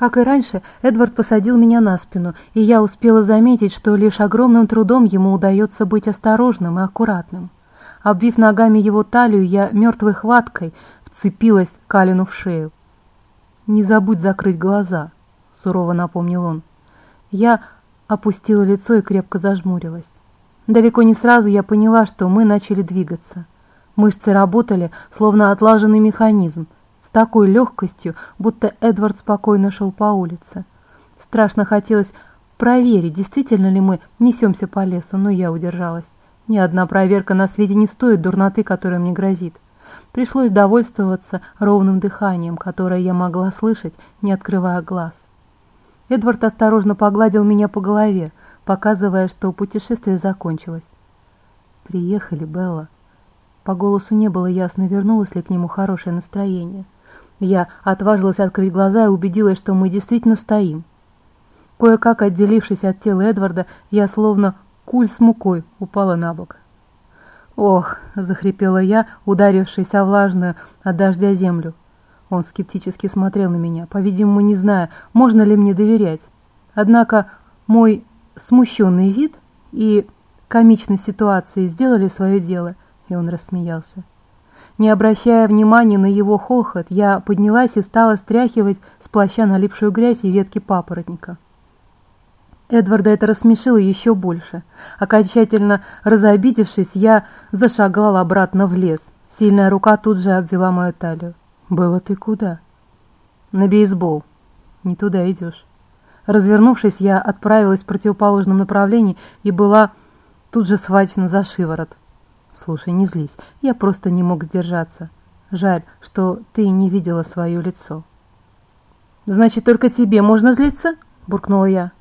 Как и раньше, Эдвард посадил меня на спину, и я успела заметить, что лишь огромным трудом ему удается быть осторожным и аккуратным. Обвив ногами его талию, я мертвой хваткой вцепилась Калину в шею. «Не забудь закрыть глаза», — сурово напомнил он. Я опустила лицо и крепко зажмурилась. Далеко не сразу я поняла, что мы начали двигаться. Мышцы работали, словно отлаженный механизм, такой легкостью, будто Эдвард спокойно шел по улице. Страшно хотелось проверить, действительно ли мы несемся по лесу, но я удержалась. Ни одна проверка на свете не стоит дурноты, которая мне грозит. Пришлось довольствоваться ровным дыханием, которое я могла слышать, не открывая глаз. Эдвард осторожно погладил меня по голове, показывая, что путешествие закончилось. «Приехали, Белла». По голосу не было ясно, вернулось ли к нему хорошее настроение. Я отважилась открыть глаза и убедилась, что мы действительно стоим. Кое-как отделившись от тела Эдварда, я словно куль с мукой упала на бок. «Ох!» — захрипела я, ударившись о влажную от дождя землю. Он скептически смотрел на меня, по-видимому, не зная, можно ли мне доверять. Однако мой смущенный вид и комичность ситуации сделали свое дело, и он рассмеялся. Не обращая внимания на его хохот, я поднялась и стала стряхивать с плаща налипшую грязь и ветки папоротника. Эдварда это рассмешило еще больше. Окончательно разобидевшись, я зашагала обратно в лес. Сильная рука тут же обвела мою талию. «Было ты куда?» «На бейсбол. Не туда идешь». Развернувшись, я отправилась в противоположном направлении и была тут же схвачена за шиворот. «Слушай, не злись, я просто не мог сдержаться. Жаль, что ты не видела свое лицо». «Значит, только тебе можно злиться?» – буркнула я.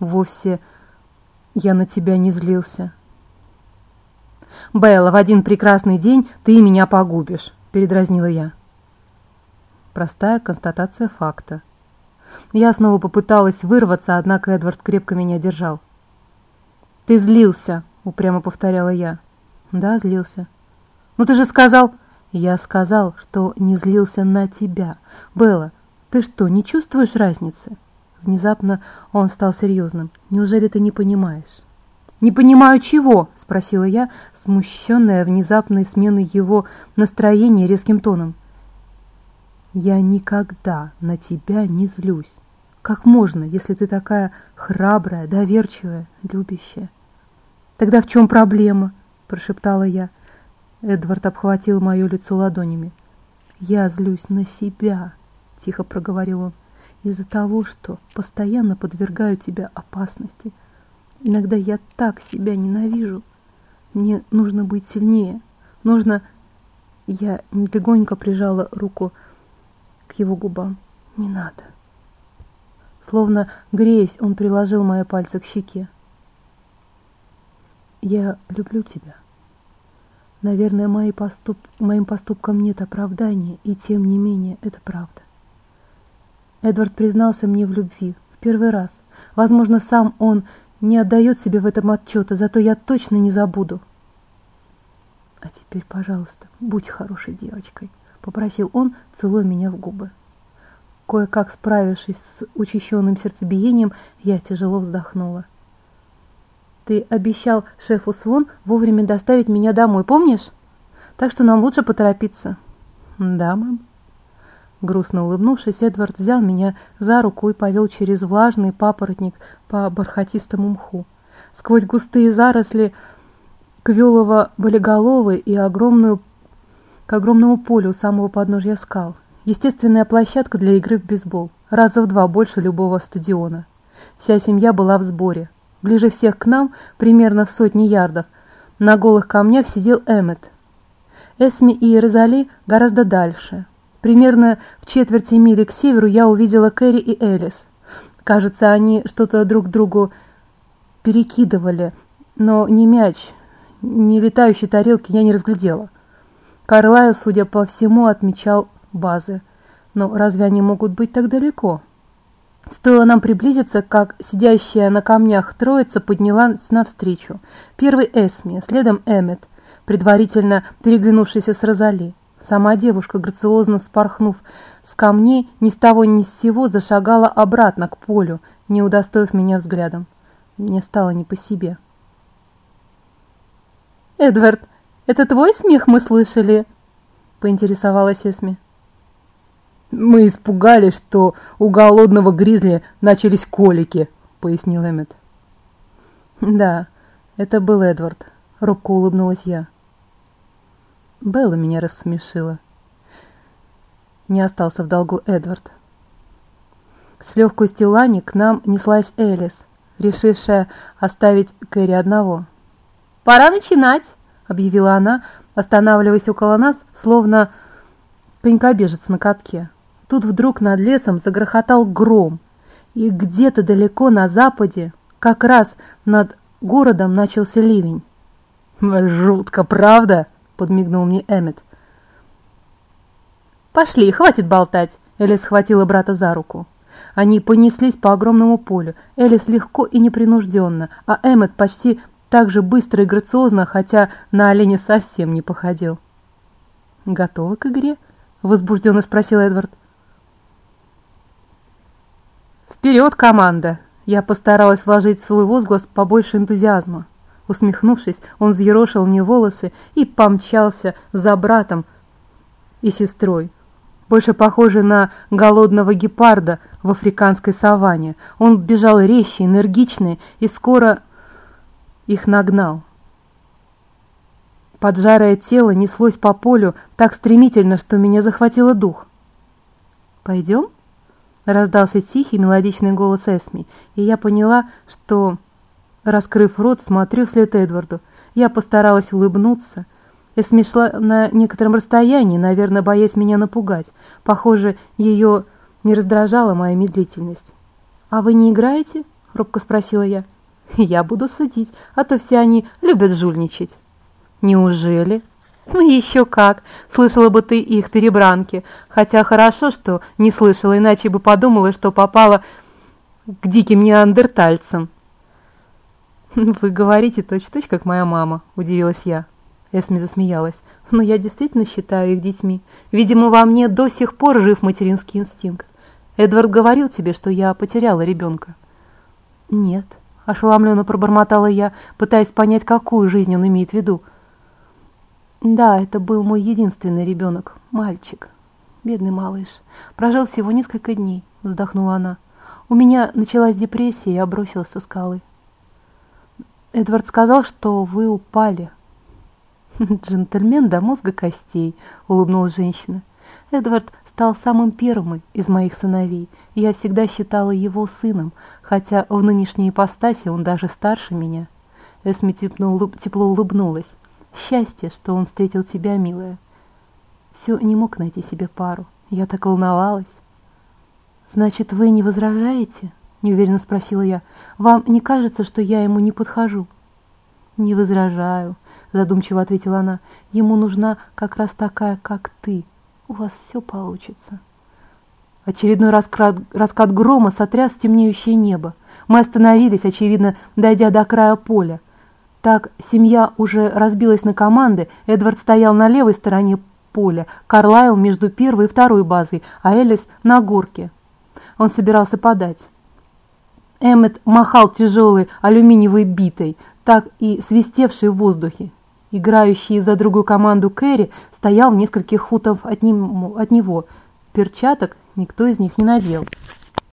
Вовсе я на тебя не злился. «Белла, в один прекрасный день ты меня погубишь», — передразнила я. Простая констатация факта. Я снова попыталась вырваться, однако Эдвард крепко меня держал. «Ты злился», — упрямо повторяла я. «Да, злился». «Ну ты же сказал...» «Я сказал, что не злился на тебя. Белла, ты что, не чувствуешь разницы?» Внезапно он стал серьезным. «Неужели ты не понимаешь?» «Не понимаю чего?» – спросила я, смущенная внезапной сменой его настроения резким тоном. «Я никогда на тебя не злюсь. Как можно, если ты такая храбрая, доверчивая, любящая?» «Тогда в чем проблема?» – прошептала я. Эдвард обхватил мое лицо ладонями. «Я злюсь на себя», – тихо проговорил он из-за того, что постоянно подвергаю тебя опасности. Иногда я так себя ненавижу. Мне нужно быть сильнее. Нужно... Я легонько прижала руку к его губам. Не надо. Словно греясь, он приложил мои пальцы к щеке. Я люблю тебя. Наверное, мои поступ... моим поступкам нет оправдания, и тем не менее это правда. Эдвард признался мне в любви. В первый раз. Возможно, сам он не отдает себе в этом отчета, зато я точно не забуду. «А теперь, пожалуйста, будь хорошей девочкой», — попросил он, целуя меня в губы. Кое-как справившись с учащенным сердцебиением, я тяжело вздохнула. «Ты обещал шефу Свон вовремя доставить меня домой, помнишь? Так что нам лучше поторопиться». «Да, мэм». Грустно улыбнувшись, Эдвард взял меня за руку и повел через влажный папоротник по бархатистому мху. Сквозь густые заросли Квелова болиголовы и огромную, к огромному полю у самого подножья скал. Естественная площадка для игры в бейсбол, раза в два больше любого стадиона. Вся семья была в сборе. Ближе всех к нам, примерно в сотне ярдов, на голых камнях сидел Эммет. Эсми и Розали гораздо дальше – Примерно в четверти мили к северу я увидела Кэрри и Элис. Кажется, они что-то друг другу перекидывали, но ни мяч, ни летающей тарелки я не разглядела. Карлайл, судя по всему, отмечал базы. Но разве они могут быть так далеко? Стоило нам приблизиться, как сидящая на камнях троица поднялась навстречу. Первый Эсми, следом Эммет, предварительно переглянувшийся с Розали. Сама девушка, грациозно спорхнув с камней, ни с того ни с сего зашагала обратно к полю, не удостоив меня взглядом. Мне стало не по себе. «Эдвард, это твой смех мы слышали?» — поинтересовалась Эсми. «Мы испугались, что у голодного гризли начались колики», — пояснил Эммет. «Да, это был Эдвард», — робко улыбнулась я. Белла меня рассмешила. Не остался в долгу Эдвард. С легкостью лани к нам неслась Элис, решившая оставить Кэрри одного. «Пора начинать!» — объявила она, останавливаясь около нас, словно конькобежец на катке. Тут вдруг над лесом загрохотал гром, и где-то далеко на западе, как раз над городом, начался ливень. «Жутко, правда?» — подмигнул мне Эммет. «Пошли, хватит болтать!» Элис схватила брата за руку. Они понеслись по огромному полю. Элис легко и непринужденно, а Эммет почти так же быстро и грациозно, хотя на оленя совсем не походил. «Готовы к игре?» — возбужденно спросил Эдвард. «Вперед, команда!» Я постаралась вложить в свой возглас побольше энтузиазма. Усмехнувшись, он взъерошил мне волосы и помчался за братом и сестрой. Больше похожий на голодного гепарда в африканской саванне. Он бежал резче, энергичнее и скоро их нагнал. Поджарое тело неслось по полю так стремительно, что меня захватило дух. «Пойдем?» Раздался тихий мелодичный голос Эсми, и я поняла, что, раскрыв рот, смотрю вслед Эдварду. Я постаралась улыбнуться. Эсми шла на некотором расстоянии, наверное, боясь меня напугать. Похоже, ее не раздражала моя медлительность. «А вы не играете?» — робко спросила я. «Я буду судить, а то все они любят жульничать». «Неужели?» Ну еще как, слышала бы ты их перебранки, хотя хорошо, что не слышала, иначе бы подумала, что попала к диким неандертальцам. Вы говорите точь-в-точь, -точь, как моя мама, удивилась я. Эсми засмеялась. Но я действительно считаю их детьми. Видимо, во мне до сих пор жив материнский инстинкт. Эдвард говорил тебе, что я потеряла ребенка. Нет, ошеломленно пробормотала я, пытаясь понять, какую жизнь он имеет в виду. Да, это был мой единственный ребенок, мальчик. Бедный малыш. Прожил всего несколько дней, вздохнула она. У меня началась депрессия, и я бросилась со скалы. Эдвард сказал, что вы упали. Джентльмен до мозга костей, улыбнулась женщина. Эдвард стал самым первым из моих сыновей, я всегда считала его сыном, хотя в нынешней ипостаси он даже старше меня. Эсми тепло улыбнулась. Счастье, что он встретил тебя, милая. Все не мог найти себе пару. Я так волновалась. Значит, вы не возражаете? Неуверенно спросила я. Вам не кажется, что я ему не подхожу? Не возражаю, задумчиво ответила она. Ему нужна как раз такая, как ты. У вас все получится. Очередной раскат, раскат грома сотряс темнеющее небо. Мы остановились, очевидно, дойдя до края поля. Так семья уже разбилась на команды, Эдвард стоял на левой стороне поля, Карлайл между первой и второй базой, а Элис на горке. Он собирался подать. Эммет махал тяжелой алюминиевой битой, так и свистевшей в воздухе. Играющий за другую команду Кэрри стоял в нескольких футов от, ним, от него. Перчаток никто из них не надел.